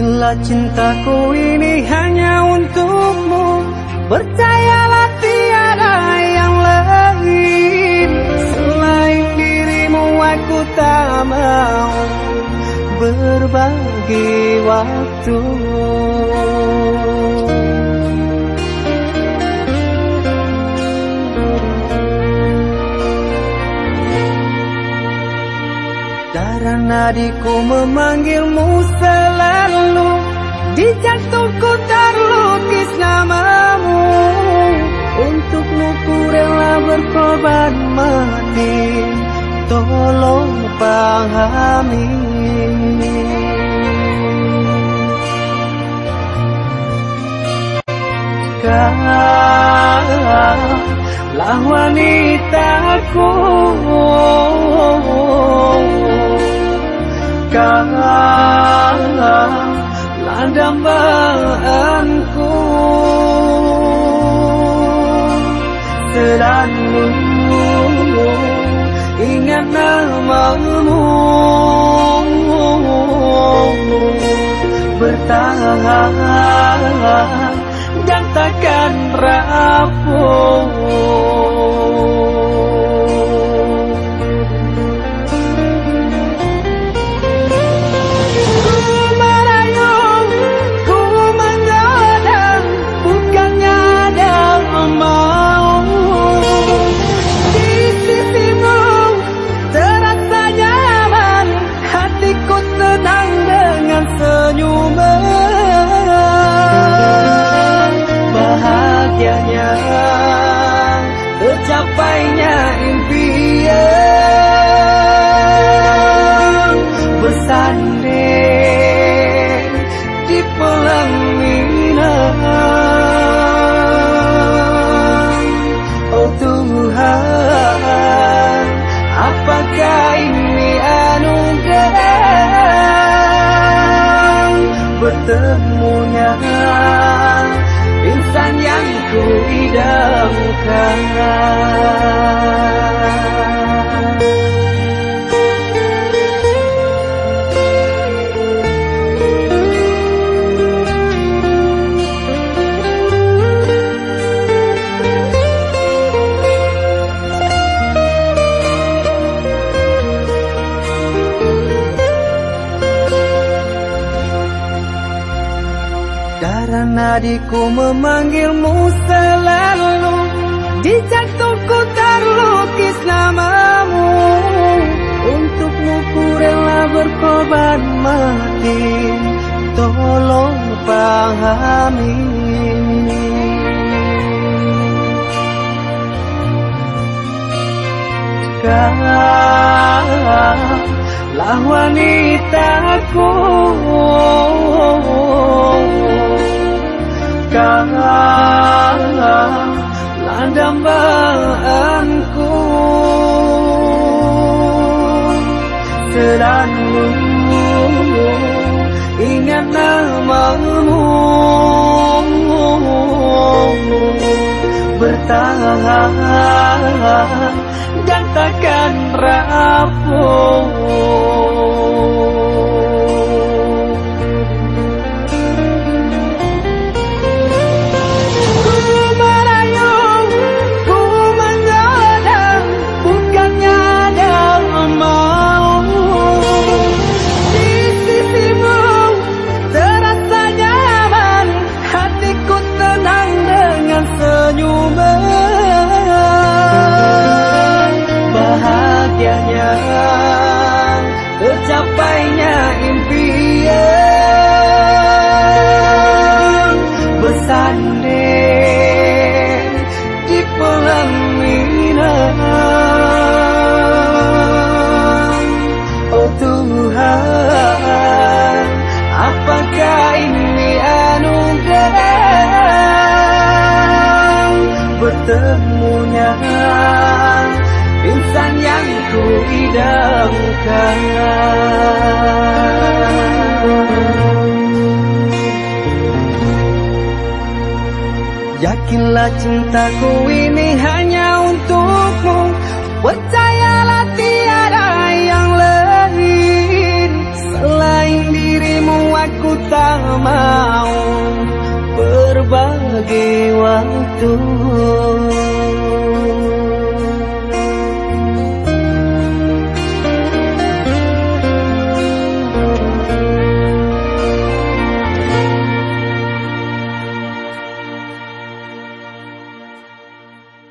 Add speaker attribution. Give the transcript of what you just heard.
Speaker 1: Yakinlah cintaku ini hanya untukmu. Percayalah tiada yang lain. Selain dirimu aku tak mau Berbagi waktu Darah nadiku memanggilmu selalu Di jantungku terlukis namamu. Untukmu ku rela berkorban mati Tolong pahami. Kaulah wanitaku dambaanku. Selalu ingat namamu. Bertahan dan takkan rapuh tercapainya impian. Bersanding di pelaminan Oh Tuhan apakah ini anugerah? Bertemunya insan yang ku idamkan nadiku memanggilmu selalu. Di jantungku terlukis namamu. Untukmu ku rela berkorban mati. Tolong pahami. Kaulah wanitaku Dambaanku Selalu ingat namamu. Bertahan dan takkan rapuh bersanding di pelaminan. Oh Tuhan apakah ini anugerah? Bertemunya insan yang ku idamkan Yakinlah cintaku ini hanya untukmu. Percayalah tiada yang lain. Selain dirimu aku mau berbagi waktu